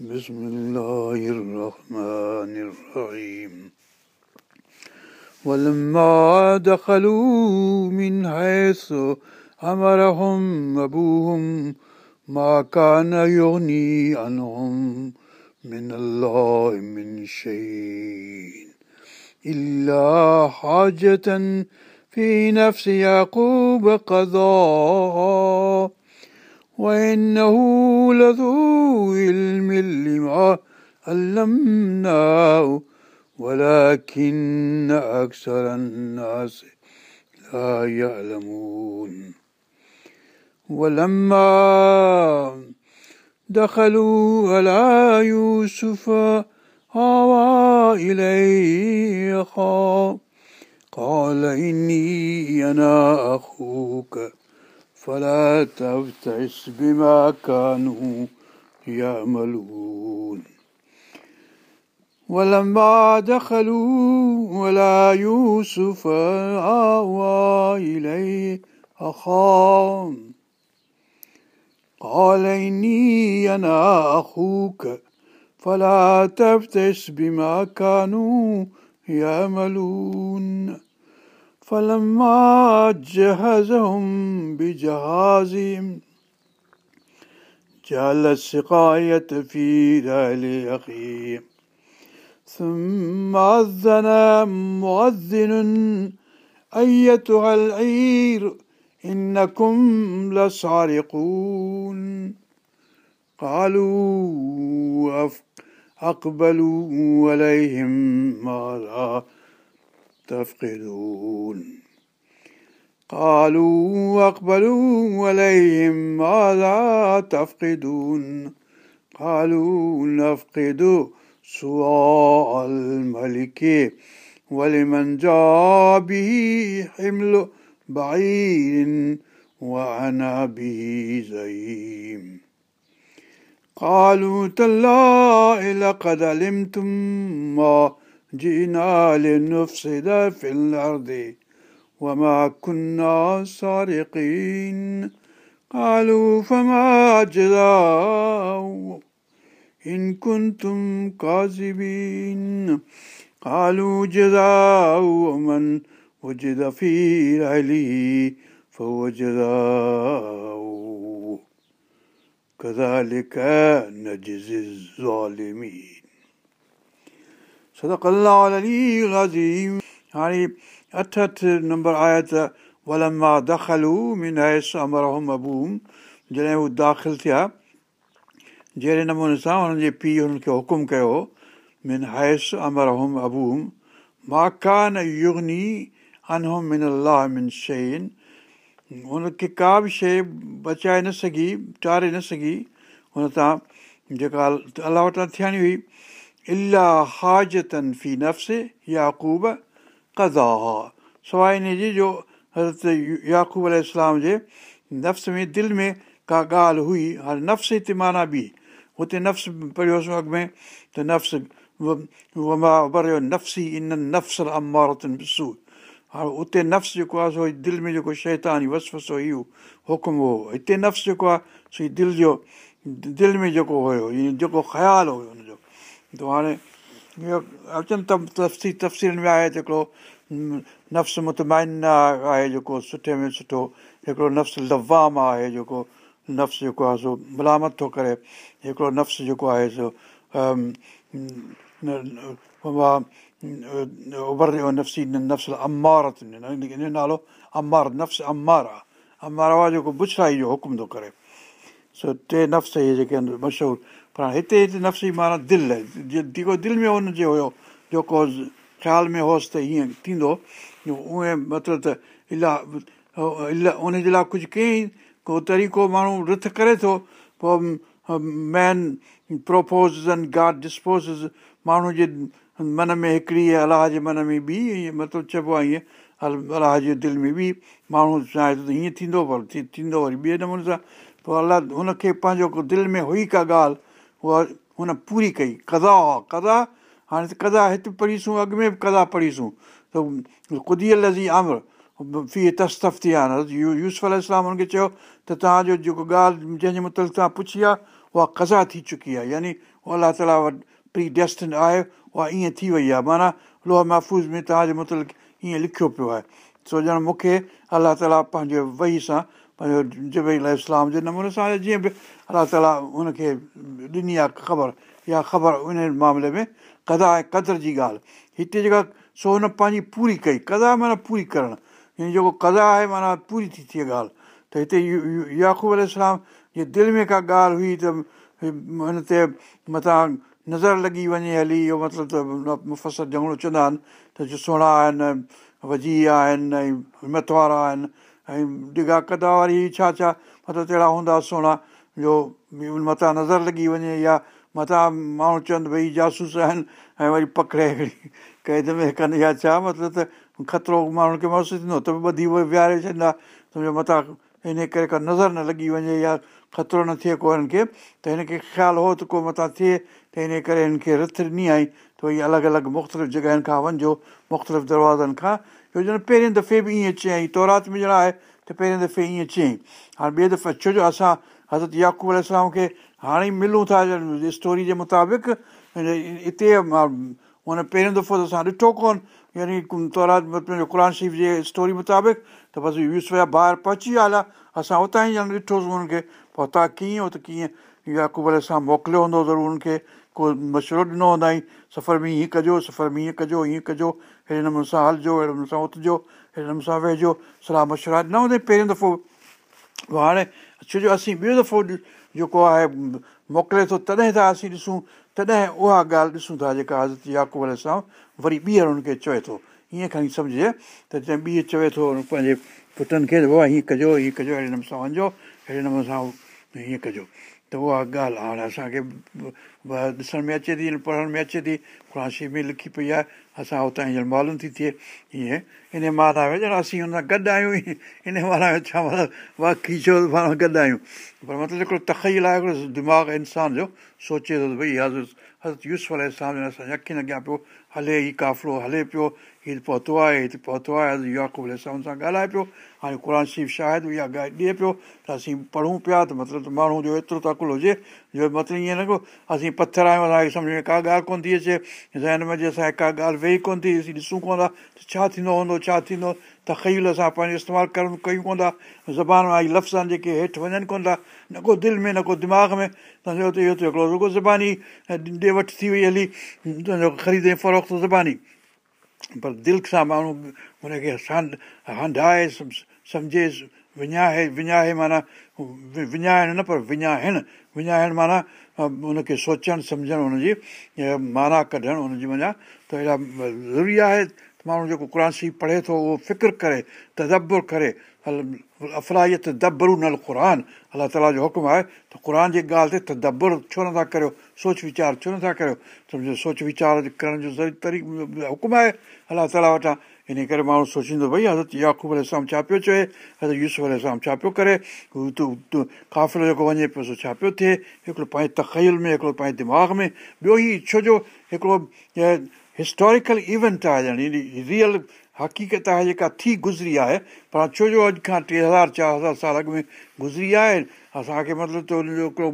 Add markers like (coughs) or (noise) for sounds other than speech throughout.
بسم الله الرحمن الرحيم ولما دخلوا من حيث أمرهم أبوهم ما كان يغني عنهم من الله من شيء إلا حاجة في نفس يعقوب قضاها وإنه لذو علم لما علمناه ولكن أكثر الناس لا يعلمون. ولما دخلوا على يوسف آوى إليه قال إني أنا أخوك. فلا تبتئس بما كانوا يعملون. ولما دخلوا على يوسف آوى إليه أخاه قال إني أنا أخوك فلا تبتئس بما كانوا يعملون. فلما جهزهم بجهازهم جعل السقاية في رحل أخيه ثم أذن مؤذن أيتها العير إنكم لسارقون قالوا أقبلوا عليهم ماذا تفقدون قالوا أقبلوا عليهم ماذا تفقدون؟ قالوا نفقد سواء الملك ولمن جاء به حمل بعير وأنا به زعيم قالوا تالله لقد علمتم ما جئنا لنفسد في الأرض وما كنا سارقين. قالوا فما جزاء إن كنتم كاذبين. قالوا جزاء من وجد في رحله فهو جزاء كذلك نجزي الظالمين. سڌو الازي هاڻي اٺ اٺ نمبر آيت ته ولما دخل امر امرهم ابوم جڏهن هو داخل ٿيا جهڙي نموني سان هنن جي پيءُ هنن کي حڪم ڪيو من هيس امرهم ابوم ماڪان يگني انهم من الله من شن هن کي ڪا به شيءِ بچائي نه سگهي ٽاري نه سگهي هن سان جيڪا الله وٽان ٿيڻي هئي الاهه هاجتن في نفس ياقوب ڪزا سواءِ ان جي جو حضرت ياقوب ال جي نفس ۾ دل ۾ ڪا ڳالهه هئي هاڻي نفس هتي معنيٰ به هتي نفس پڙهيوسين اڳ ۾ ته نفس نفسي ان نفس امارتن ڏسو هاڻي اتي نفس جيڪو آهي سو دل ۾ جيڪو شيتاني وس وسو اهو حڪم هو هتي نفس جيڪو آهي سو دل جو دل ۾ جيڪو هيو جيڪو خيال هيو هاڻي اهو اچن ته تفسي تفصيلن ۾ آهي ته هڪڙو نفس متمائنا آهي جيڪو سٺي ۾ سٺو هڪڙو نفس لوام آهي جيڪو نفس جيڪو آهي سو ملامت ٿو ڪري هڪڙو نفس جيڪو آهي سو اڀر نفسي نفس امارت ان نالو امار نفس امار آهي امار آهي جيڪو بڇرائي جو حڪم ٿو ڪري سو ٽي نفس اهي جيڪي آهن مشهور پر هتي هتي نفسي معنيٰ دل جيڪو دل ۾ هن جي هيو جيڪو خيال ۾ هوس ته هيئن ٿيندو. اهي مطلب ته الاهه الاهه ان جي لاءِ ڪجهه ڪيئين ڪو طريقو ماڻهو رٿ ڪري ٿو پوءِ man propose and God dispose ماڻهو جي من ۾ هڪڙي الله جي من ۾ ائين مطلب چئبو آهي ائين الله جي دل ۾ به ماڻهو چاهي ته هيئن ٿيندو پر ٿيندو وري ٻئي نموني سان. پوءِ الله هن کي پنهنجو دل ۾ هئي ڪا ڳالهه اها هن پوري ڪئي ڪدا ڪدا؟ هاڻي ته ڪدا هتي پڙهيسون اڳ ۾ به ڪدا پڙهيسون ته خديءَ لزي امر في تستفتي آهي يوز اسلام هن کي چيو ته توهان جو جيڪو ڳالهه جنهن جي متل پڇي آهي اها ڪزا ٿي چڪي آهي يعني اهو الله تالا وٽ پري ڊيسٽن آهي اها ائين ٿي وئي آهي معنيٰ لوهه محفوظ ۾ توهان جي مطلق ائين لکيو پيو آهي سو ڄڻ مون کي الله تالا پنهنجي وهي سان پنهنجو جبئي اسلام جي نموني سان جيئن به الله تالا هن کي ڏني آهي خبر اها خبر ان معاملي ۾ ڪدا ۽ قدر جي ڳالهه. هتي جيڪا سو هن پنهنجي پوري ڪئي ڪدا معنيٰ پوري ڪرڻ. جيڪو ڪدا آهي معنيٰ پوري ٿي ٿئي ڳالهه. ته هتي ياقوب جي دل ۾ ڪا ڳالهه هئي ته هن تي مٿان نظر لڳي وڃي هلي اهو مطلب ته مفسر جهڳڙو چوندا آهن ته سهڻا آهن وزي آهن ۽ همت وارا آهن ۽ ڊگها ڪدا واري ڇا ڇا؟ مطلب تهڙا هوندا سهڻا. جو مٿان نظر لڳي وڃي يا مٿان ماڻهو چون ڀئي جاسوس آهن ۽ وري پڪڙي قيد ۾ ڪن يا ڇا؟ مطلب ته خطرو ماڻهن کي محسوس ٿيندو ته ٻڌي ويهاري ڇڏيندا. سمجهو مٿان ان ڪري ڪا نظر نه لڳي وڃي يا خطرو نه ٿئي ڪو هنن کي ته هن کي خيال هو ته ڪو مٿان ٿئي. ته ان ڪري هن کي رٿ ڏني آئي ته ڀئي الڳ الڳ مختلف جڳهين کان وڃجو مختلف دروازن کان ڇو جو پهرين دفعي به ائين چيئين تورات ۾ ڄڻ آهي ته پهرين دفعي ائين چيئين هاڻي ٻئي دفعي ڇو جو اسان حضرت ياقوب اسلام کي هاڻي ئي ملون ٿا اسٽوري جي مطابق هتي هن پهريون دفعو ته اسان ڏٺو ڪونه يعني تورات پنهنجو قر شريف جي اسٽوري مطابق ته بس يوز ويا ٻاهر پهچي ويا هليا اسان اتان ئي ڄڻ ڏٺوسين هنن کي پوءِ هتان ڪيئن ڪيئن اسان موڪليو هوندو ضرور هن کي ڪو مشورو ڏنو هوندائي سفر ۾ هيئن ڪجو سفر ۾ هيئن ڪجو هيئن ڪجو اهڙي نموني سان هلجو اهڙي نموني سان اٿجو اهڙي نموني سان ويهجو صلاح مشورا ڏنا هوندئي پهريون دفعو. هاڻي ڇو جو اسين ٻيو دفعو جيڪو آهي موڪلي ٿو تڏهن ٿا اسين ڏسون تڏهن اها ڳالهه ڏسون ٿا جيڪا حضرت ياقوب سان وري ٻيهر هن کي چوي ٿو. ائين کڻي سمجهي ته جنهن ٻيهر چوي ٿو پنهنجي پٽن کي بابا هيئن ڪجو هيئن ڪجو اهڙي نموني سان وڃجو اهڙي نموني سان هيئن ڪجو ته اها ڳالهه هاڻي اسان کي ڏسڻ ۾ اچي ٿي پڙهڻ ۾ اچي ٿي. خراشي ۾ لکي پئي آهي اسان هتان هينئر معلوم ٿي ٿئي. ائين ان معنيٰ ۾ ڄڻ اسين هن سان گڏ آهيون ان معنيٰ ۾ ڇا مطلب واقعي ڇو پاڻ گڏ آهيون. پر مطلب هڪڙو تخيل آهي هڪڙو دماغ انسان جو سوچي ٿو ڀئي حضرت يوز واري اسان جي اکين اڳيان پيو هلي ئي ڪافلو هلي پيو هيءَ پهتو آهي هتي پهتو آهي حضرت ياقوب سان ڳالهائي پيو هاڻي قر شريف شايد اها ڳالهه ڏئي پيو ته اسين پڙهون پيا ته مطلب ته ماڻهو جو ايترو ته عقل هجي جو مطلب ائين نه ڪو اسين پٿر آهيون اسان کي سمجهه ۾ ڪا ڳالهه ڪونه ٿي اچي ذهن ۾ جي اسان کي ڪا ڳالهه ويهي ڪونه ٿي اسين ڏسون ڪونه ٿا ته ڇا ٿيندو هوندو ڇا ٿيندو ته اسان پنهنجو استعمال ڪرڻ ڪيون ڪونه ٿا زبان مان لفظ آهن جيڪي هيٺ وڃن ڪونه ٿا نه ڪو دل ۾ نه ڪو دماغ ۾ سمجهو ته اهو هڪڙو رڳو زباني ڏي وٺ ٿي وئي هلي تنهنجو خريد ۽ فروخت زباني. پر دل سان ماڻهو هن کي هنڌائي سمجهيس وڃائي وڃائي معنيٰ وڃائڻ نه پر وڃائڻ وڃائڻ معنيٰ هن کي سوچڻ سمجهڻ هن جي معنيٰ ڪڍڻ هن جي معنيٰ ته اهڙا ضروري آهي ته ماڻهو جيڪو قر شريف پڙهي ٿو اهو فڪر ڪري تدبر ڪري. افلاهيت دبرو نل قر الله تالا جو حڪم آهي ته قر جي ڳالهه تي تدبر ڇو نٿا ڪريو سوچ ويچار ڇو نٿا ڪريو. سمجهو سوچ ويچار ڪرڻ جو طريقو حڪم آهي الله تالا وٽان. ان ڪري ماڻهو سوچيندو ڀئي حضرت ياقوب سان ڇا پيو چئي حضرت يوز سان ڇا پيو ڪري. ڪافلو جيڪو وڃي پيو سو ڇا پيو ٿئي؟ هڪڙو پنهنجي تخيل ۾ هڪڙو پنهنجي دماغ ۾. ٻيو ئي ڇو جو هڪڙو هسٽورڪل ايونٽ آهي ڄڻ ريئل حقيقت آهي جيڪا ٿي گذري آهي. پر ڇو جو اڄ کان ٽي هزار چار هزار سال اڳ ۾ گذري آهي اسان کي مطلب ته هن جو هڪڙو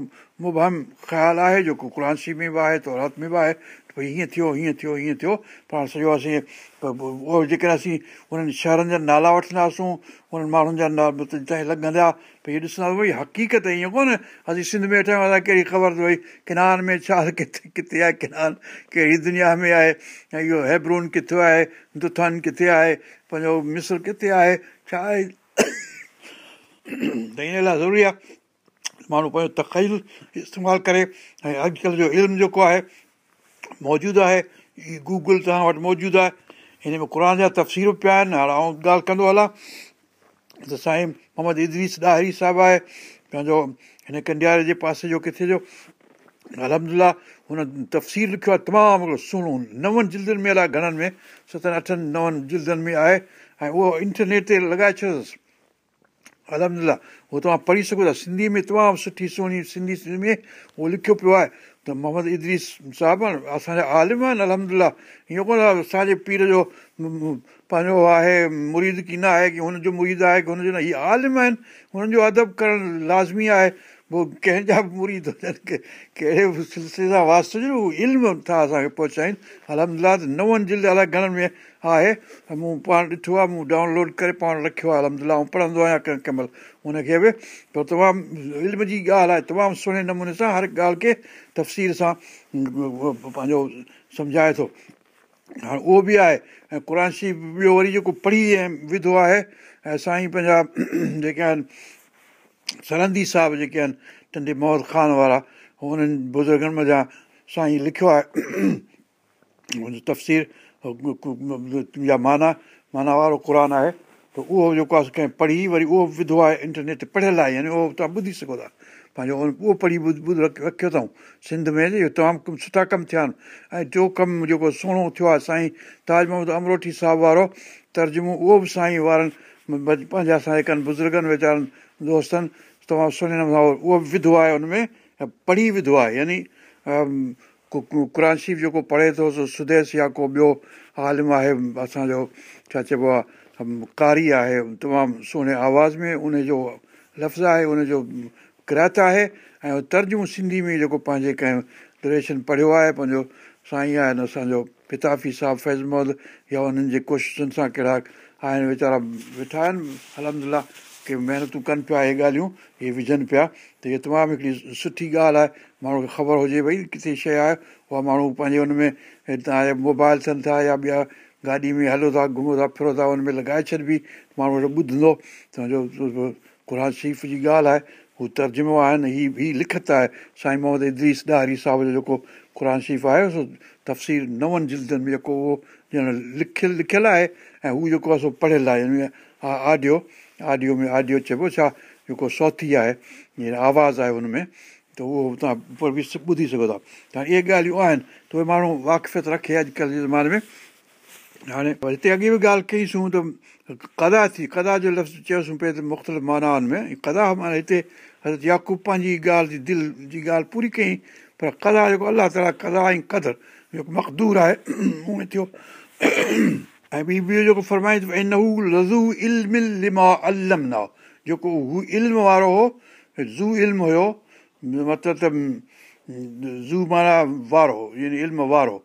مبهم خيال آهي جيڪو قرانشي ۾ به آهي تورات ۾ به آهي ڀئي هيئن ٿيو هيئن ٿيو هيئن ٿيو پر سڄو اسين اهو جيڪر اسين انهن شهرن جا نالا وٺنداسون انهن ماڻهن جا نالا لڳندا ڀئي هيءَ ڏسنداسين ڀئي حقيقت ائين ڪونهي اسين سنڌ ۾ ويٺا آهيون ڪهڙي خبر اٿو ڀئي ڪنار ۾ ڇا ڪٿي ڪٿي آهي ڪنار ڪهڙي دنيا ۾ آهي ۽ اهو هيبرون ڪٿي آهي دٿان ڪٿي آهي پنهنجو مسر ڪٿي آهي ڇا آهي ته ان لاءِ ضروري آهي ماڻهو پنهنجو تخيل استعمال ڪري ۽ اڄڪلهه جو علم جيڪو آهي موجود آهي. ئي گوگل توهان وٽ موجود آهي. هن ۾ قر جا تفسير پيا آهن. هاڻي آئون ڳالهه ڪندو هلان. ته سائين محمد ادريس ڏاهري صاحب آهي. پنهنجو هن ڪنڊياري جي پاسي جو ڪٿي جو. الهمدلا هن تفسير لکيو آهي تمام هڪڙو سهڻو. نون جلدن ۾ الائي گهڻن ۾؟ ستن اٺن نون جلدن ۾ آهي. ۽ اهو انٽرنيٽ تي لڳائي ڇڏيوس. الهمدلا اهو توهان پڙهي سگهو ٿا. سنڌي ۾ تمام سٺي سهڻي سنڌي ۾ اهو لکيو پيو آهي ته محمد ادريس صاحب اسان جا عالم آهن الهمدلا. هيئن ڪونه اسان جي پير جو پنهنجو آهي مريد ڪه نه آهي ڪه هن جو مريد آهي ڪه هن جو نه هيءَ عالم آهن. هنن جو ادب ڪرڻ لازمي آهي پوءِ ڪنهن جا به ٿين ڪهڙي به سلسلي سان واست اهو علم ٿا اسان کي پهچائين الهمدلا ته نون جلد الائي گهڻن ۾ آهي مون پاڻ ڏٺو آهي مون ڊائون لوڊ ڪري پاڻ رکيو آهي الهمدلا ۽ پڙهندو آهيان ڪنهن ڪنهن مهل هن کي به پر تمام علم جي ڳالهه آهي تمام سهڻي نموني سان هر ڳالهه کي تفصيل سان پنهنجو سمجهائي ٿو هاڻي اهو به آهي ۽ قر شيف ٻيو وري جيڪو پڙهي ۽ وڌو آهي ۽ سائين پنهنجا جيڪي آهن سرندي صاحب جيڪي آهن ٽنڊي موهد خان وارا هنن بزرگن مزا سائين لکيو آهي تفسير يا معنيٰ معنيٰ وارو قر آهي ته اهو جيڪو آهي ڪنهن پڙهي وري اهو وڌو آهي انٽرنيٽ تي پڙهيل آهي يعني اهو توهان ٻڌي سگهو ٿا پنهنجو اهو پڙهي ٻڌ رکيو اٿئون سنڌ ۾ اهو تمام سٺا ڪم ٿيا آهن ۽ جو ڪم جيڪو سهڻو ٿيو آهي سائين تاج محمد امروٺي صاحب وارو ترجمو اهو به سائين وارن پنهنجا اسان بزرگن ويچارن دوستن تمام سهڻي نموني اهو وڌو آهي هن ۾ پڙهي وڌو آهي يعني قر شيف جيڪو پڙهي ٿو سو سديش يا ڪو ٻيو عالم آهي اسان جو ڇا چئبو آهي ڪاري آهي تمام سهڻي آواز ۾ ان جو لفظ آهي ان جو ڪرات آهي ۽ ترجمو سنڌي ۾ جيڪو پنهنجي ڪنهن دريشن پڙهيو آهي پنهنجو سائين آهن اسان جو پتافي صاحب فيز محمد يا انهن جي ڪوششن سان ڪهڙا آهن ويچارا ويٺا آهن الهمدلا ڪه محنتون ڪن پيا اهي ڳالهيون اهي وجهن پيا. ته اها تمام هڪڙي سٺي ڳالهه آهي. ماڻهو کي خبر هجي ڀئي ڪٿي شيءِ آهي. اها ماڻهو پنهنجي هن ۾ هتان موبائل ٿين ٿا يا ٻيا گاڏي ۾ هلو ٿا گهمو ٿا فرو ٿا هن ۾ لڳائي ڇڏبي. ماڻهو ٻڌندو. توهان جو قر شيف جي ڳالهه آهي. هو ترجمو آهي نه هيءَ هيءَ لکت آهي. سائين محمد ادريس ڏاري صاحب جو جيڪو قر شيف آهي سو تفسير نون جلدن ۾ جيڪو اهو ڄڻ لکيل لکيل آهي. ۽ هو جيڪو آهي سو پڙهيل آهي. يعني آڊيو ۾ آڊيو چئبو ڇا جيڪو سوٿي آهي هيئن آواز آهي هن ۾ ته اهو توهان ٻڌي سگهو ٿا ته اهي ڳالهيون آهن ته اهي ماڻهو واقفيت رکي اڄڪلهه جي زماني ۾ هاڻي هتي اڳي به ڳالهه ڪئيسين ته ڪدا ٿي ڪدا جو لفظ چيوسين پئي ته مختلف مانائن ۾ ڪدا معنيٰ هتي حضرت ياڪوب پنهنجي ڳالهه جي دل جي ڳالهه پوري ڪيئين پر ڪدا جيڪو الله تالا ڪدا ۽ قدر جيڪو مقدور آهي اهي ٿيو ۽ ٻي ٻيو جيڪو فرمائي لزو علماء الم نه جيڪو هو علم وارو هو زو علم هيو مطلب ته زو معنيٰ وارو يعني علم وارو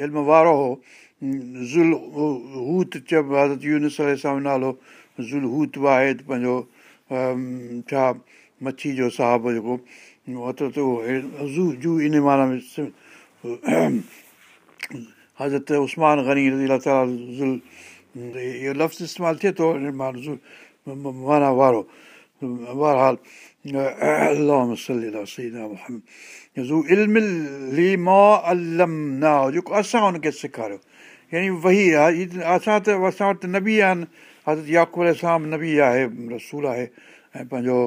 علم وارو هو زل هوت چئبو حضرت يونس سان نالو زل هوت به آهي ته پنهنجو ڇا مڇي جو صاحب جيڪو زو جو ان معنيٰ حضرت اسمان گني رزي الا تالا زل اهو لفظ استعمال ٿئي ٿو معنيٰ وارو بهرحال نه جيڪو اسان هن کي سيکاريو يعني وهي آهي اسان ته اسان وٽ نبي آهن حضرت ياڪوب اسلام نبي آهي رسول آهي ۽ پنهنجو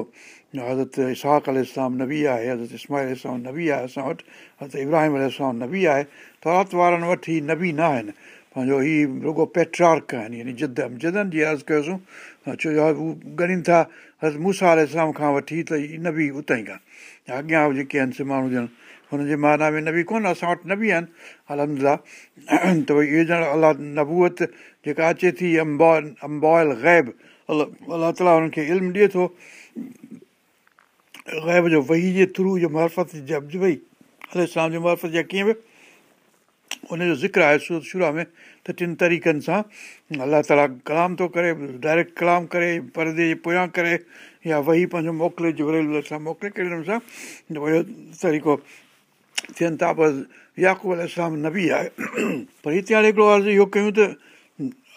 حضرت اسهاڪ ال اسلام نبي آهي حضرت اسمال اسلام نبي آهي اسان وٽ حضرت ابراهيم ال اسلام نبي آهي تورات وارن وٽ هي نبي نه آهن. پنهنجو هيءُ رڳو پيٽرارڪ آهن يعني ضد جدن جي عرض ڪيوسين ڇو جو هو ڳڻن ٿا حضرت موسيٰ ال اسلام کان وٺي ته هيءَ نبي اتان ئي کان اڳيان جيڪي آهن ڄڻ هن جي معنيٰ ۾ نبي ڪونه اسان وٽ نه به آهن الهمدلا ته ڀئي اهي ڄڻ الله نبوئت جيڪا اچي ٿي امبال امبايل غيب الله الله تالا هنن کي علم ڏئي ٿو. غيب جو وهي جي ٿرو جو معرفت جو ڪيئن به ان جو ذڪر آهي ته ٽن طريقن سان الله تالا ڪلام ٿو ڪري ڊائريڪٽ ڪلام ڪري پردي جي پويان ڪري يا وهي پنهنجو موڪلي سان موڪلي ڪهڙي نموني سان اهو طريقو ٿين ٿا پر ياڪوب ال اسلام نه به آهي. پر هتي هاڻي هڪڙو عرض اهو ڪيون ته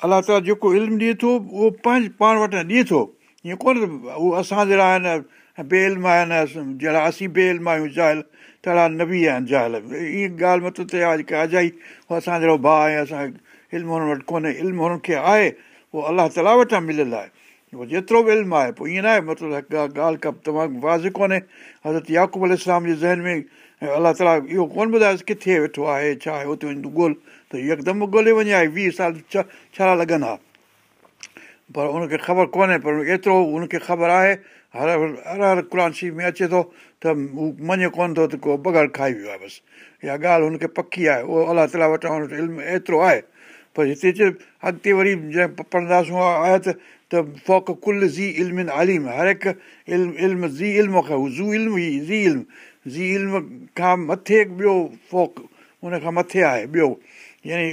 الله تالا جيڪو علم ڏئي ٿو اهو پنهنجي پاڻ وٽ ڏئي ٿو. ائين ڪونهي اهو اسان جهڙا آهن بي علم آهن جهڙا اسين بي علم آهيون جائل تهڙا نه به آهن جائل ائين ڳالهه مطلب ته جيڪا اجائي اهو اسان جهڙو ڀاءُ آهي اسان علم هن وٽ ڪونهي. علم هنن کي آهي اهو الله تالا وٽان مليل آهي. اهو جيترو به علم آهي پوءِ ائين نه آهي مطلب ڳالهه ڪا تمام واز ڪونهي. حضرت ياڪوب ال جي ذهن ۾ الله تالا اهو ڪونه ٻڌايوس ڪٿي ويٺو آهي ڇا آهي هتي وڃي تون ڳولهه ته يڪدم ڳولهي وڃي آهي ويهه سال ڇا ها پر هن کي خبر ڪونهي پر ايترو هن کي خبر آهي هر هر هر قر شيف ۾ اچي ٿو ته هو مڃي ڪونه ٿو ته ڪو بغير کائي ويو آهي بس اها ڳالهه هن کي پڪي آهي اهو الله تالا وٽان هن وٽ علم ايترو آهي پر هتي اچي اڳتي وري جنهن پڙهنداسين آيت ته فوق ڪل زي علم عالم هر هڪ علم علم زي علم کان زو علم ئي زي علم زي علم کان مٿي ٻيو فوق ان کان مٿي آهي ٻيو. يعني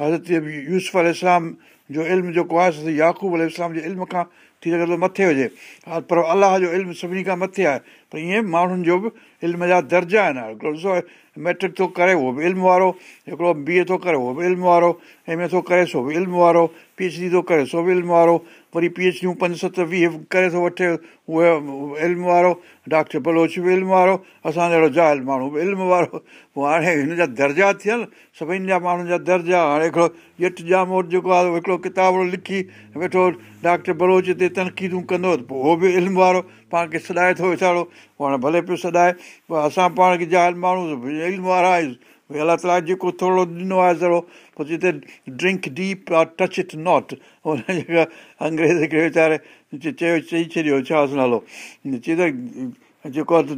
حضرت يوز اسلام جو علم جيڪو آهي ياقوب ال اسلام جي علم کان ٿي سگهي ٿو مٿي هجي. ها پر الله جو علم سڀني کان مٿي آهي. پر ائين ماڻهن جو به علم جا درجا آهن. هڪڙو ڏسو ميٽرڪ ٿو ڪري اهو به علم وارو هڪڙو بي اي ٿو ڪري اهو به علم وارو ايم اي ٿو ڪري سو به علم وارو پي ايڇ ڊي ٿو ڪري سو به علم وارو وري پي ايڇ ڊي پنج ست ويهه ڪري ٿو وٺي اهي علم وارو ڊاڪٽر بلوچ به علم وارو اسان جهڙو جائل ماڻهو به علم وارو. پوءِ هاڻي هن جا درجا ٿيل سڀني جا ماڻهن جا درجا هاڻي هڪڙو ڄٺ جام وٽ جيڪو آهي هڪڙو ڪتاب لکي ويٺو ڊاڪٽر بلوچ تي تنقيدون ڪندو ته پوءِ اهو به علم وارو پاڻ کي سڏائي ٿو ويچارو پوءِ هاڻي ڀلي پيو سڏائي پوءِ اسان پاڻ کي جائل ماڻهو علم وارا آهيون ڀئي الله تالا جيڪو ٿورو ڏنو آهي زرو پوءِ جتي drink deep touch it not انگريز هڪڙي ويچاري چيو چئي ڇڏيو ڇا نالو چئي ته جيڪو آهي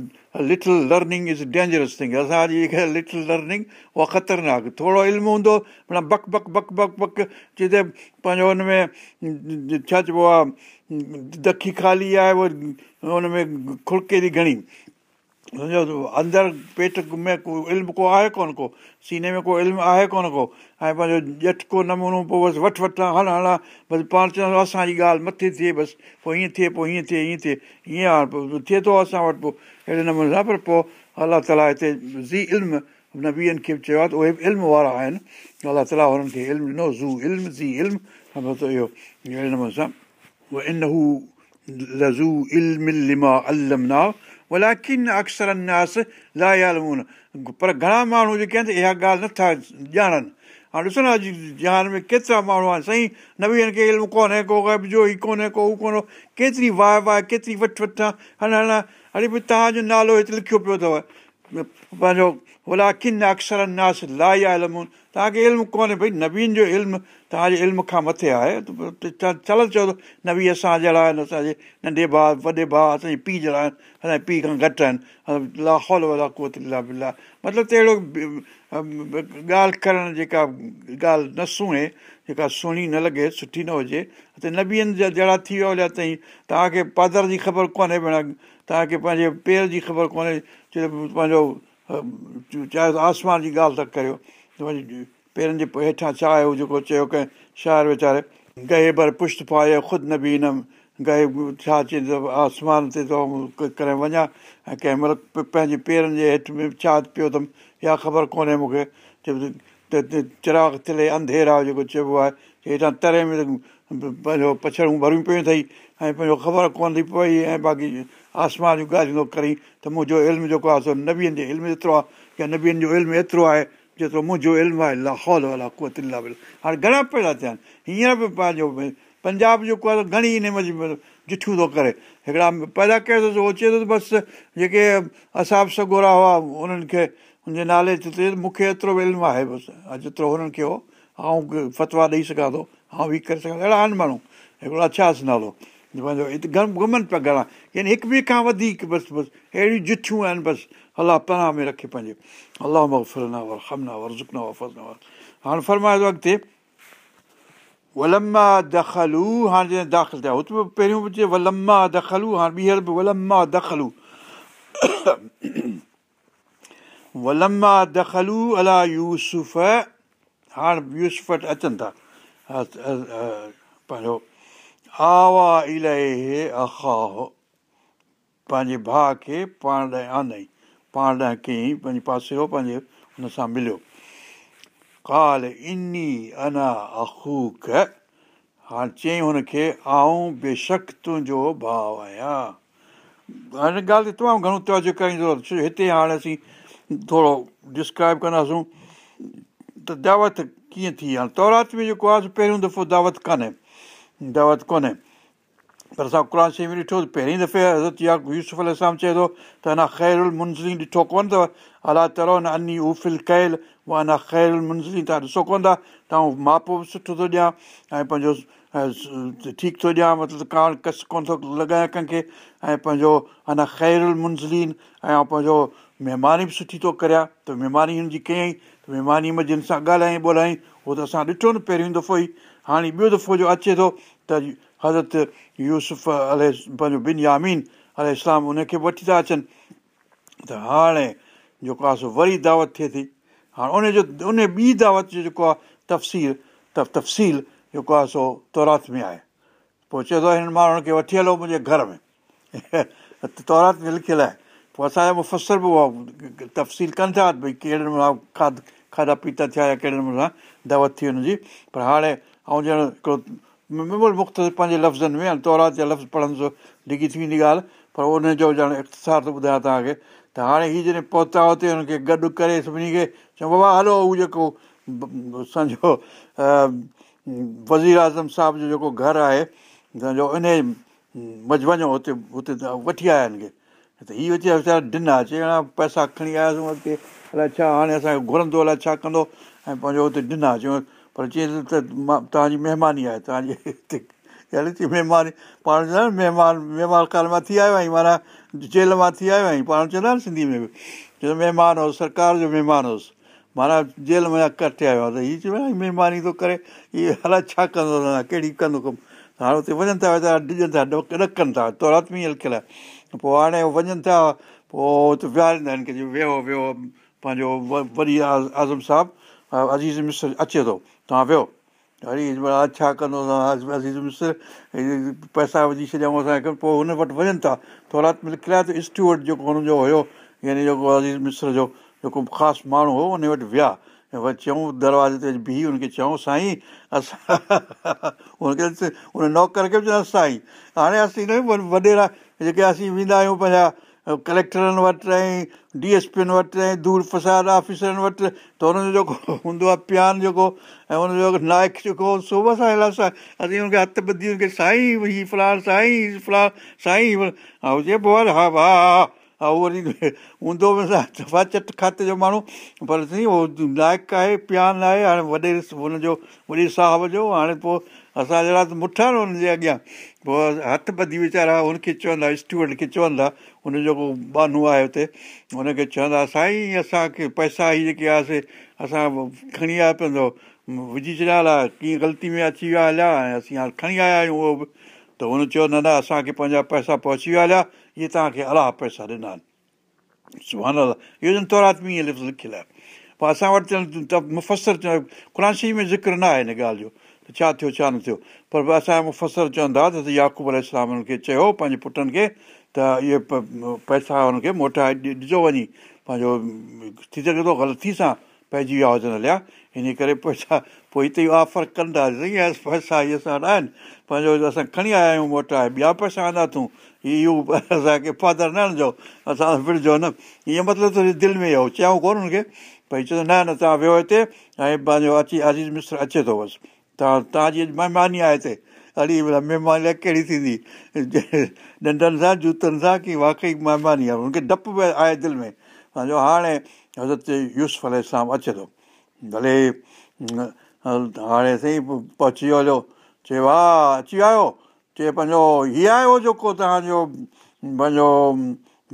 little learning is dangerous thing اسان جي جيڪا لٽل لرننگ اها خطرناڪ ٿورو علم هوندو معنيٰ book book book book book جتي پنهنجو هن ۾ ڇا چئبو آهي دکي خالي آهي اها هن ۾ کڙڪي ٿي گهڻي سمجهو اندر پيٽ ۾ ڪو علم ڪو آهي ڪونه ڪو؟ سيني ۾ ڪو علم آهي ڪونه ڪو؟ ۽ پنهنجو ڄٺ ڪو نمونو پوءِ بس وٺ وٺ هل هلان بس پاڻ چوندو اسان جي ڳالهه مٿي ٿئي بس پوءِ هيئن ٿئي پوءِ هيئن ٿئي هيئن ٿئي هيئن هاڻي پوءِ ٿئي ٿو اسان وٽ پوءِ اهڙي نموني سان پر پوءِ الله تالا هتي زي علم نبيئن کي به چيو آهي ته اهي به علم وارا آهن. الله تالا هنن کي علم ڏنو زو علم زي علم ته اهو اهڙي نموني سان نا ڀلا ڪن اڪثر انياس لايالمون پر گهڻا ماڻهو جيڪي آهن اها ڳالهه نٿا ڄاڻن هاڻي ڏسو نه اڄ جهان ۾ ڪيترا ماڻهو آهن سائين علم ڪونهي ڪو جو ئي ڪونهي ڪو هو ڪونهي ڪيتري واهه واهه ڪيتري وٺ وٺ هاڻي ڀئي توهان جو نالو هتي لکيو پيو اٿو پنهنجو ڀلا ڪن اڪثر انياس لايالمون توهان کي علم ڪونهي ڀئي نبين جو علم توهان جي علم کان مٿي آهي. چل چئو نبي اسان جهڙا آهن اسان جي ننڍي ڀاءُ وڏي ڀاءُ اسان جي پيءُ جهڙا آهن اسان جي پيءُ کان گهٽ آهن. لاهول ولا ڪوت لا بلا مطلب ته اهڙو ڳالهه ڪرڻ جيڪا ڳالهه نه سڻي جيڪا سهڻي نه لڳي سٺي نه هجي ته نبيئن جا جهڙا ٿي ويا هئا تائين توهان کي پادر جي خبر ڪونهي ڀيڻ توهان کي پنهنجي پير جي خبر ڪونهي پنهنجو چاهي آسمان جي ڳالهه ٿا ڪريو وري پيرن جي هيٺان ڇا آهي جيڪو چيو ڪنهن شاعر ويچاري گئي ڀر پشٽ پائي خود نه ايندم گئي ڇا چئي آسمان تي ٿو ڪري وڃان. ۽ ڪنهن مهل پنهنجي پيرن جي هيٺ ۾ ڇا پيو اٿم. اها خبر ڪونهي مون کي. ته چراغ تلي انڌير جيڪو چئبو آهي هيٺان تري ۾ پنهنجو پڇڙون ڀريون پيون اٿئي ۽ پنهنجو خبر ڪونه ٿي پئي ۽ باقي آسمان جون ڳالهيون ٿو ڪري. ته منهنجو علم جيڪو آهي سو نبيئن جي علم ايترو آهي يا نبيئن جو علم ايترو آهي جيترو منهنجو علم آهي لاهول والا ڪوت هاڻي گهڻا پيدا ٿيا آهن هينئر به پنهنجو پنجاب جيڪو آهي گهڻي ان جٺيون ٿو ڪري هڪڙا پيدا ڪيو اٿس اهو چئي ٿو بس جيڪي اساب سگورا هئا انهن کي هن جي نالي تي مون کي ايترو به علم آهي بس جيترو هنن کي هو آئون فتوا ڏيئي سگهان ٿو آئون به ڪري سگهان اهڙا آهن ماڻهو هڪڙو اڇاس نالو پنهنجو هتي گهمن پيا گهڻا يعني هڪ ٻئي کان وڌيڪ بس بس اهڙيون جٺيون آهن بس. الله پناهه ۾ رکي پنهنجي. الله مفرنا ور همنا ور زڪنا ور فزنا ور هاڻي فرمائي ٿو اڳتي ولما جيئن داخل ٿيا هتي پهريون به چئي ولما دخلو هاڻي ٻيهر به ولما دخلو. (coughs) ولما دخلو الا يوسف. هاڻي يوسف وٽ اچن ٿا. پنهنجو آوا الاهي اکا پنهنجي ڀاءُ کي پاڻ ڏانهن آندئي پاڻ ڏانهن ڪيئين پنهنجي پاسي هو پنهنجي هن سان مليو ڪال اني انا هاڻي چيئين هن کي آئون بيشڪ تنهنجو ڀاءُ آهيان هن ڳالهه تي تمام گهڻو توجو ڇو هتي هاڻي اسين ٿورو ڊسڪرائب ڪنداسون ته دعوت ڪيئن ٿي هاڻي تورات ۾ جيڪو آهي پهريون دفعو دعوت ڪانهي دعوت ڪونهي پر اسان قر شيءِ ۾ ڏٺو ته پهرين دفعي حضرت يا يوسف الارم چئي ٿو ته اڃا خير منزلي ڏٺو ڪونه اٿو الا ترو نه اني افل ڪيل اها اڃا خير منزلي توهان ڏسو ڪونه ٿا توهان ماپو به سٺو ٿو ڏيان ۽ پنهنجو ٺيڪ ٿو ڏيان مطلب ڪاڻ ڪس ڪونه ٿو لڳايان ڪنهن کي ۽ پنهنجو اڃا خير منزلين ۽ پنهنجو مهماني به سٺي ٿو ڪريان ته مهماني هن جي ڪيئين ته مهماني ۾ جن سان ڳالهائين ٻولائين اهو ته اسان ڏٺو نه پهريون دفعو ئي هاڻي ٻيو دفعو جو اچي ٿو ته حضرت يوسف ال پنهنجو بن يامين ال اسلام ان کي وٺي ٿا اچن ته هاڻي جيڪو آهي سو وري دعوت ٿئي ٿي هاڻي ان جو ان ٻي دعوت جو جيڪو آهي تفصيل ته تفصيل جيڪو آهي سو تورات ۾ آهي پوءِ چئي ٿو هن ماڻهن کي وٺي هلو منهنجي گهر ۾ تورات ۾ لکيل آهي پوءِ اسان جا مفسر به اها تفصيل ڪن ٿا ڀئي ڪهڙي نموني کاڌ کاڌا پيتا ٿيا يا ڪهڙي نموني سان دعوت ٿي هن جي پر هاڻي ۽ ڄڻ هڪڙو مختلف پنهنجي لفظن ۾ تورات جا لفظ پڙهندس ڊگهي ٿي ويندي ڳالهه پر ان جو ڄڻ اختصار ٿو ٻڌايان توهان کي ته هاڻي هيءَ جڏهن پهتا هتي هن کي گڏ ڪري سڀني کي چئون بابا هلو اهو جيڪو اسان جو وزير اعظم صاحب جو جيڪو گهر آهي ان مج وڃو هتي هتي وٺي آيا هن کي ته هيءَ اچي ويچارا ڏنا چئي پئسا کڻي آياسين اڳتي الائي ڇا هاڻي اسان کي گهرندو الائي ڇا ڪندو ۽ پنهنجو هتي ڏنا چيون پر چئي ته مان توهان جي مهماني آهي توهان جي هتي چئي مهماني پاڻ چوندا آهن مهمان مهمان ڪال مان ٿي آيو آهين معنيٰ جيل مان ٿي آيو آهين پاڻ چوندا آهن سنڌي ۾ به چوندو مهمان هئس سرڪار جو مهمان هئس معنيٰ جيل ۾ ڪٽي آيو آهي ته هيءَ چيو مهرباني ٿو ڪري هيءَ الائي ڇا ڪندو ڪهڙي ڪندو ڪم هاڻي هتي وڃن ٿا ڏجن ٿا ڏڪن ٿا تورات لکيل آهي پوءِ هاڻي وڃن ٿا پوءِ هتي ويهاريندا آهن ڪه ويو ويو پنهنجو وري اعظم صاحب عزيز مسر اچي ٿو توهان ويو هري ڇا ڪندو عزيز مسر پئسا وجهي ڇڏيئون اسان کي پوءِ هن وٽ وڃن ٿا تورات ۾ لکيل آهي ته سٽوورٽ جيڪو هن جو هيو يعني جيڪو عزيز مسر جو جيڪو خاص ماڻهو هو ان وٽ ويا ۽ وري چيون دروازي تي بيهه هن کي چيون سائين اسان هن کي هن نوڪر کي به چوندا سائين هاڻي اسين نه وڏيرا جيڪي اسين ويندا آهيون پنهنجا ڪليڪٽرن وٽ ۽ ڊي ايس پين وٽ ۽ دور فساد آفيسرن وٽ ته هن جو جيڪو (laughs) هوندو آهي پيان جيڪو ۽ هن جو نائڪ جيڪو صبح سان هن کي هٿ ها ها ها اهو وري (laughs) هوندو به چٽ کاتي جو ماڻهو پر سائين اهو لائق آهي پيان آهي هاڻي وڏي هن جو وڏي صاحب جو هاڻي پوءِ اسان جهڙا مٺا نه هن جي اڳيان پوءِ هٿ ٻڌي ويچارا هن کي چوندا سٽوورڊ کي چوندا هن جيڪو بانو آهي هتي هن کي چوندا سائين اسان کي پئسا ئي جيڪي آهي اسان کڻي آيا پنهنجو وجهي ڇڏيا هلا ڪيئن غلطي ۾ اچي ويا هليا ۽ اسين هاڻي کڻي آيا آهيون اهو به ته هن چيو نه نه اسان کي پنهنجا پئسا پهچي ويا هليا اهي توهان کي الله پئسا ڏنا آهن سڀاڻي اهو جن لفظ لکيل آهي پوءِ اسان وٽ ته مفسر چيو قر شريف ۾ ذڪر نه آهي هن ڳالهه جو ڇا ٿيو ڇا نه ٿيو. پر اسان جا مفسر چوندا ته ياقوب ال کي چيو پنهنجي پٽن کي ته اهي پئسا هن کي موٽائي ڏجو وڃي. پنهنجو ٿي سگهي ٿو غلطي سان پئجي ويا هجن هليا ان ڪري پئسا پوءِ هتي آفر ڪندا پئسا اهي اسان وٽ آهن. پنهنجو اسان کڻي آيا آهيون موٽائي ٻيا پئسا آندا اٿئون. اهو اسان کي فادر نه هڻجو اسان وڙهجو نه. ائين مطلب ته دل ۾ اهو چيون ڪونه هن کي ڀئي چوندو نه نه توهان ويو هتي ۽ پنهنجو اچي عزيز مسر اچي ٿو بس توهان توهان جي مهماني آهي هتي هلي ڀلا مهماني ڪهڙي ٿيندي؟ ڏنڊن سان جوتن سان ڪه واقعي مهماني آهي. هن کي ڊپ به آهي دل ۾. پنهنجو هاڻي حضرت يوز ال اسلام اچي ٿو. ڀلي هاڻي سائين پهچي ويو هليو. چيو ها اچي ويا آهيو چئي پنهنجو هيءَ آهي جيڪو توهان جو پنهنجو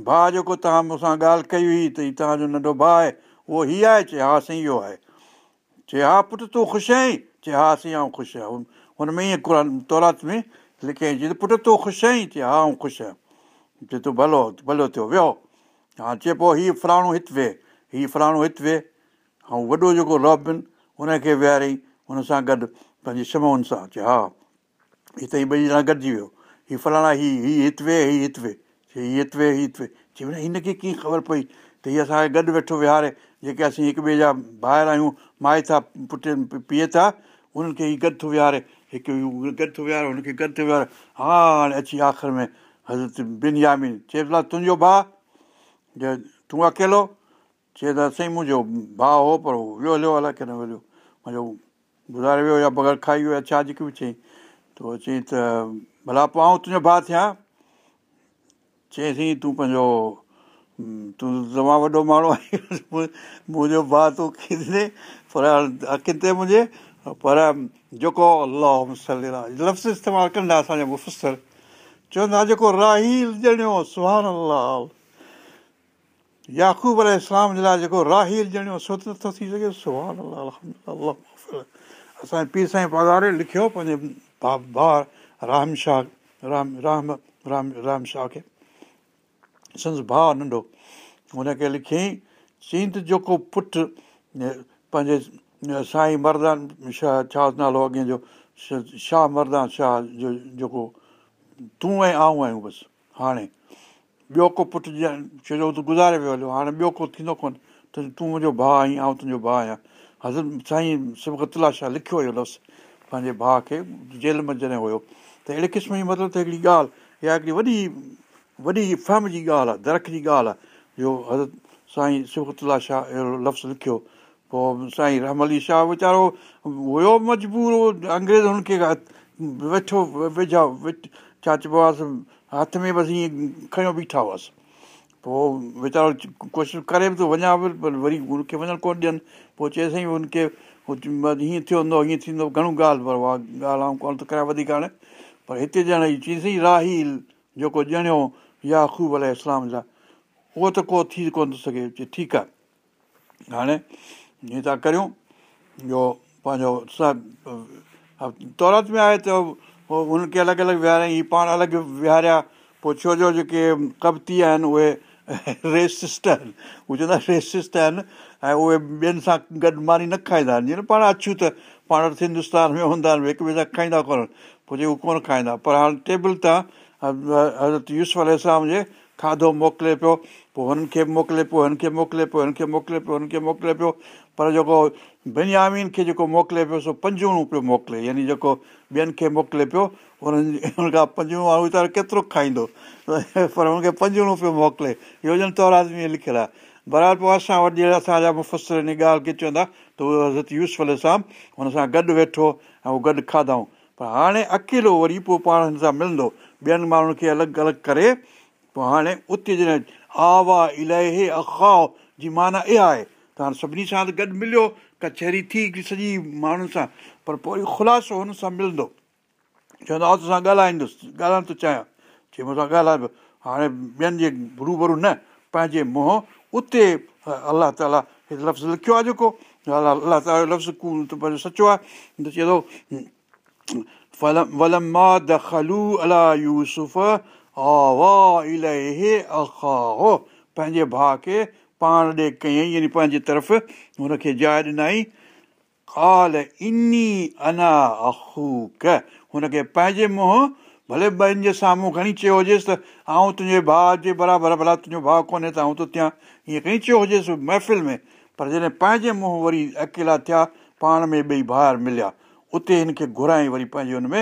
ڀاءُ جيڪو توهان مون سان ڳالهه ڪئي هئي ته هيءُ توهان جو ننڍو ڀاءُ آهي. اهو هيءَ آهي چئي ها سائين اهو آهي. چئي ها پٽ تون خوش آهين چئي ها سائين آئون خوش آهيان هن ۾ ائين قر تورات ۾ لکيئين چئي پٽ تون خوش آهين چئي ها آئون خوش آهيان چئي تون ڀلو ڀلو ٿيو. ويو ها چئي پوءِ هيءُ فلاڻو هتي ويهه هيءُ فلاڻو هتي ويهه ۽ وڏو جيڪو رابن هن کي وهاريئين هن سان گڏ پنهنجي شمون سان چئي ها هتي ئي ٻئي ڄڻا گڏجي ويو. هيءُ فلاڻا هيءُ هيءُ هتي ويهه هيءُ هتي ويهه چئي هيءُ هتي ويهه هيءُ هتي چئي ڀئي هن کي ڪيئن خبر پئي ته هيءَ اسان کي گڏ ويٺو ويهاري؟ جيڪي اسين هڪ ٻئي جا ٻاهر آهيون مائي ٿا پٽ پيئي ٿا انهن کي هيءُ گڏ ٿو ويهاري هڪ گڏ ٿو ويهاري هن کي گڏ ٿو ويهاري. ها هاڻي اچي آخر ۾ حضرت بن يامين چئي ڀلا تنهنجو ڀاءُ؟ تون اڪيلو؟ چئي ته سائين منهنجو ڀاءُ هو پر ويو هليو ويو منهنجو گذاري ويو يا بغير کائي ويو ڇا جيڪي به چئي. ته اهو چئي ته ڀلا پوءِ آئون تنهنجو ڀاءُ ٿيان؟ چئي سائين تون پنهنجو تون تمام وڏو ماڻهو آهين (laughs) منهنجو ڀاءُ تون ڏسي پر اڳتي منهنجي پر جيڪو الله لفظ استعمال ڪندا اسان جا مفسر چوندا جيڪو راهيل ڄڻيو سهان الله ياقوب ال اسلام جي لاءِ جيڪو راهيل ڄڻيو سو ته نٿو ٿي سگهي سهان اسان جي پير سائين پگهاري لکيو پنهنجي ڀاءُ ڀاءُ رام شاهه رام رام رام رام شاهه کي سندس ڀاءُ ننڍو هن کي لکيئين چئين ته جيڪو پٽ پنهنجي سائين مردان شاهه ڇا نالو اڳي جو شاهه مردان شاهه جو جيڪو تون ۽ آئون آهيون بس هاڻي ٻيو ڪو پٽ جيئن ڇو جو تون گذاري ويو هليو هاڻي ٻيو ڪو ٿيندو ڪونه ته تون منهنجو ڀاءُ آهين آئون تنهنجو ڀاءُ آهيان حضرت سائين سبتلا شاهه لکيو هيو لفظ پنهنجي ڀاءُ کي جيل ۾ جڏهن هيو ته اهڙي قسم جي مطلب ته هڪڙي ڳالهه اها هڪڙي وڏي وڏي فهم جي ڳالهه آهي درخ جي ڳالهه آهي جو حضرت سائين سبتلا شاهه اهڙو لفظ لکيو پوءِ سائين رهملي شاهه ويچارو هيو مجبور انگريز هن کي ويٺو ويجها ڇا چئبو آهي هٿ ۾ بس ائين کيو بيٺا هئس پوءِ ويچارو ڪوشش ڪري به ٿو وڃان به پر وري هن کي وڃڻ ڪونه ڏين. پوءِ چئي سائين هن کي هيئن ٿيو هوندو هيئن ٿيندو گهڻو ڳالهه پر اها ڳالهه آئون ڪونه ٿو ڪران وڌيڪ هاڻي. پر هتي ڄڻ چئيسين راهيل جيڪو ڄڻيو يا خوب ال اسلام جا اهو ته ڪو ٿي ڪونه ٿو سگهي ٺيڪ آهي. هاڻي ٿا ڪريون پنهنجو سڀ تورت ۾ آهي ته هن کي الڳ الڳ وهاريئين هيءَ پاڻ الڳ وهاريا پوءِ ڇو جو جيڪي ڪبتي آهن اهي ريسسٽ آهن اهي چوندا ريسسٽ آهن ۽ اهي ٻين سان گڏ ماني نه کائيندا آهن جيئن پاڻ اڇون ته پاڻ هندستان ۾ هوندا آهن هڪ ٻئي سان کائيندا ڪونه پوءِ جي ڪونه کائيندا پر هاڻي ٽيبل تان حضرت يوز اسلام جي کاڌو موڪلي پيو پوءِ هنن کي به موڪلي پيو هن کي موڪلي پيو هن کي موڪلي پيو هن کي موڪلي پيو. پر جيڪو بينيامين کي جيڪو موڪلي پيو سو پنجوڻو پيو موڪلي يعني جيڪو ٻين کي موڪلي پيو هنن هن کان پنجوڻو آهي ويچارو ڪيترو کائيندو. (laughs) پر هن کي پنجوڻو پيو موڪلي. اهو ڄڻ تورات ۾ لکيل آهي. برابر پوءِ اسان وٽ اسان جا مفسر هن ڳالهه کي چوندا ته اهو حضرت يوز سان هن سان گڏ ويٺو ۽ گڏ کاڌئون. پر هاڻي اڪيلو وري پوءِ پاڻ هن سان ملندو. ٻين ماڻهن کي الڳ الڳ ڪري پوءِ هاڻي اتي جڏهن آوا الاهي معنيٰ اها آهي ته هاڻي سڀني سان گڏ مليو ڪچهري ٿي سڄي ماڻهن سان پر پوءِ خلاصو هن سان ملندو. چوندو آهي تو سان ڳالهائيندس ڳالهائڻ ٿو چاهيان. چئي مون سان ڳالهائي هاڻي ٻين جي روبرو نه پنهنجي منهن اتي الله تالا لفظ لکيو آهي جيڪو الله تالا جو لفظ ڪون ته پنهنجو سچو آهي. ته چئي ٿو پنهنجي ڀاءُ کي پاڻ ڏي ڪيئين يعني پنهنجي طرف هن کي جاءِ ڏنئي. ڪال اني انا هن کي پنهنجي منهن ڀلي ٻين جي سامهون کڻي چيو هجيس ته آئون تنهنجي ڀاءُ جي برابر ڀلا تنهنجو ڀاءُ ڪونهي ته آئون ته ٿيان هيئن کڻي چيو هجيس محفل ۾. پر جڏهن پنهنجي منهن وري اڪيلا ٿيا پاڻ ۾ ٻئي ٻاهر مليا. اتي هن کي گهرائين وري پنهنجي هن ۾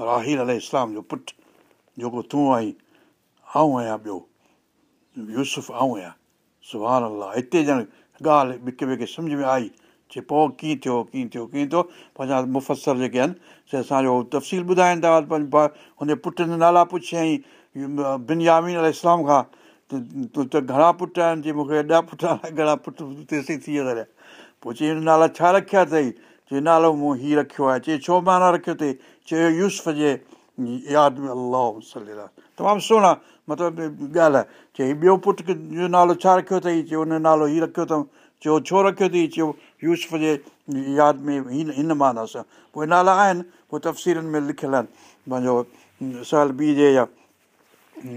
راهيل ال اسلام جو پٽ جيڪو تون آهين آئون آهيان ٻيو. يوسف آئون آهيان. سڀاڻي الله هتي ڄڻ ڳالهه هڪ ٻئي کي سمجهه ۾ آئي چئي پوءِ ڪيئن ٿيو ڪيئن ٿيو ڪيئن ٿيو؟ پنهنجا مفسر جيڪي آهن سي اسان جو تفصيل ٻڌائين ٿا هن پٽ جا نالا پڇيئين بن يامين ال اسلام کان. تون ته گهڻا پٽ آهن چئي مون کي ايڏا پٽ گهڻا پٽ تيسين ٿي ويا پوءِ چئي هن نالا ڇا رکيا اٿئي؟ چئي نالو مون هيءُ رکيو آهي. چئي ڇو معنيٰ رکيو اٿئي چيو يوز جي ياد ۾ الله تمام سهڻا مطلب ڳالهه آهي چئي ٻيو پٽ جو نالو ڇا رکيو اٿئي چيو هن نالو هيءُ رکيو اٿئون چيو ڇو رکيو اٿئي چيو يوز جي ياد ۾ هن هن معنيٰ پوءِ نالا آهن پوءِ تفسيرن ۾ لکيل آهن پنهنجو سال بي جي يا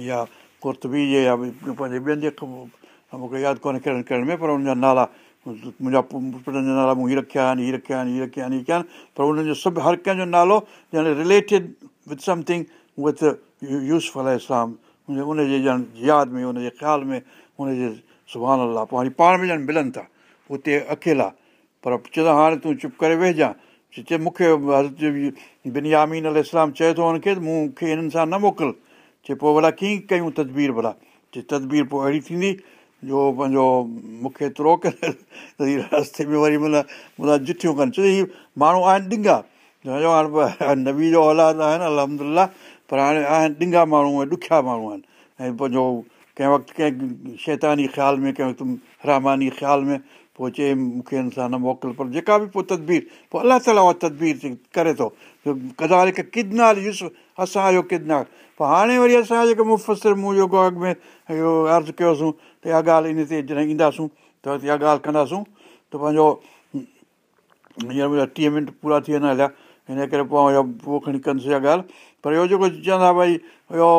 يا ڪرتبي جي يا پنهنجي ٻين جي مون کي ياد ڪونهي ڪهڙي ڪهڙي ۾ پر هن جا نالا منهنجا پٽن جا نالا مون هيءَ رکيا آهن هيءَ رکيا آهن هيءَ رکيا آهن هيءَ ڪيا آهن پر انهن جو سڀ هر ڪنهن جو نالو ڄڻ رليٽيڊ وٿ سمٿنگ وٿ ال اسلام. ان جي ڄڻ ياد ۾ ان جي خيال ۾ ان جي سڀاڻي الله پوءِ وري پاڻ ۾ ڄڻ ملن ٿا. اتي اڪيلا. پر چوندا هاڻي تون چپ ڪري ويهجانئ چئي مون کي بنيامين ال اسلام چئي ٿو هن کي ته مون کي هنن سان نه موڪل. چئي پوءِ ڀلا ڪيئن ڪيون تدبير ڀلا؟ چئي تدبير پوءِ اهڙي ٿيندي جو پنهنجو مون کي ايترو (laughs) ڪري رستي ۾ وري مطلب مطلب جٺيون ڪن. ڇو هيءَ ماڻهو آهن ڏنگا. هاڻي نبي جو اولاد آهن الهمدلا پر هاڻي آهن ڏنگا ماڻهو ۽ ڏکيا ماڻهو آهن. ۽ پنهنجو ڪنهن وقت ڪنهن شيتاني خيال ۾ ڪنهن وقت رهماني خيال ۾ پوءِ چئي مون کي هن سان نه موڪل پر جيڪا به پوءِ تدبير پوءِ الله تالا اها تدبير ڪري ٿو. هڪ ڪدنار يس اسان آيو ڪدنار. پوءِ هاڻي وري اسان جيڪي مفسر مون جيڪو اڳ ۾ اهو عرض ڪيوسين ته اها ڳالهه ان تي جڏهن اينداسون ته اها ڳالهه ڪنداسون ته پنهنجو هينئر منهنجا ٽيهه منٽ پورا ٿي ويندا هليا هن ڪري پوءِ کڻي ڪندس اها ڳالهه. پر اهو جيڪو چوندا ڀئي اهو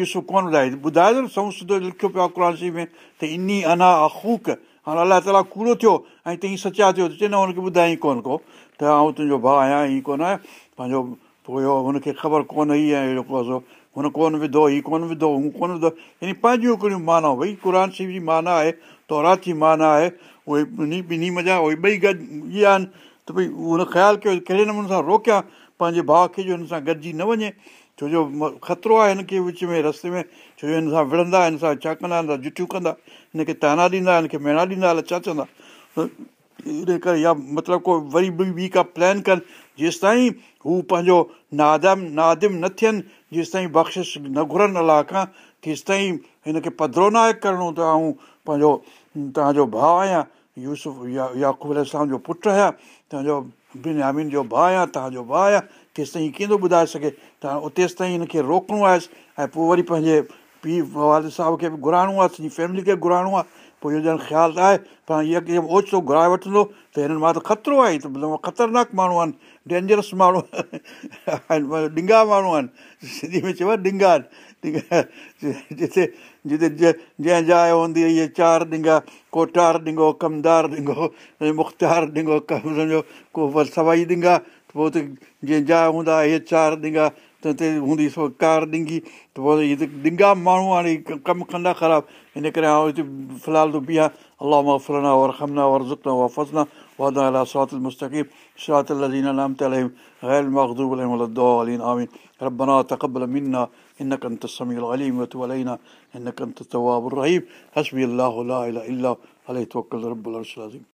يوسف ڪونه ٻڌائي ٻڌائي ٿو نه سڌو لکيو پيو آهي قر ۾ ته اني انا اخوڪ هاڻي الله تالا ڪوڙو ٿيو ۽ ٿئي سچا ٿيو چئي نه هن کي ٻڌائي ڪونه ڪو ته آئون تنهنجو ڀاءُ آهيان هيئن ڪونه آهي پنهنجو پوءِ اهو هن کي خبر ڪونه هئي ۽ جيڪو آهي هن ڪونه وڌو هيءَ ڪونه وڌو هو ڪونه وڌو يعني پنهنجيون هڪڙيون معنيٰ ڀئي قر شريف جي معنيٰ آهي تورات جي معنيٰ آهي اهي ٻنهي ٻنهي مزا اهي ٻئي گڏ اهي آهن ته ڀئي هن خيال ڪيو ڪهڙي نموني سان روڪيان پنهنجي ڀاءُ کي جو هن سان گڏجي نه وڃي ڇو جو خطرو آهي هن کي وچ ۾ رستي ۾. ڇو جو هن سان وڙهندا هن سان ڇا ڪندا هن سان جٺيون ڪندا هن کي طعنا ڏيندا هن کي ميڻا ڏيندا الائي ڇا چوندا. ان ڪري يا مطلب ڪو وري به ٻي ڪا پلان ڪن جيس تائين هو پنهنجو نادم نادم نه ٿين جيس تائين بخشش نه گهرن الله کان تيس تائين هن کي پڌرو نه آهي ڪرڻو. ته آئون پنهنجو توهان جو ڀاءُ آهيان يوسف يا ياقوب اسلام جو پٽ آهيان توهان جو بن يامين جو ڀاءُ آهيان توهان جو ڀاءُ آهيان تيس تائين ڪيئن ٿو ٻڌائي سگهي؟ ته اتيس تائين هن کي روڪڻو آهي ۽ پوءِ وري پنهنجي پيءُ وال صاحب کي به گهرائڻو آهي سڄي فيملي کي گهرائڻو آهي پوءِ اهو ڄڻ خيال ته آهي پر ڪه اوچتو گهرائي وٺندو ته هنن مان ته خطرو آهي ته مطلب خطرناڪ ماڻهو آهن ڊينجرس ماڻهو آهن (laughs) ڏنگا ماڻهو آهن سنڌي ۾ چئبو آهي ڏنگا جتي जिते जंहिं जाइ हूंदी इहे चारि ॾिंगा कोटार ॾिंगो कमदार ॾिंगो मुख़्तियार ॾिंगो कम सम्झो को सवाई ॾिंगा पोइ त जीअं जाइ हूंदा इहे चारि ॾिंगा त हिते हूंदी सो कार ॾिंगी त पोइ हीअ त ॾिंगा माण्हू हाणे कमु कंदा ख़राबु हिन करे आउं हिते फ़िलहालु थो बीहां अलाह मफ़रना वरखमना वरज़ुकना वफ़ज़ना वादा अला सरात المستقيم صراط الذين انعمت عليهم غير المغضوب عليهم ولا الضالين آمين ربنا تقبل منا إنك أنت السميع العليم وتب علينا إنك أنت التواب الرحيم. حسبي الله لا إله إلا عليه توكل رب العرش العظيم.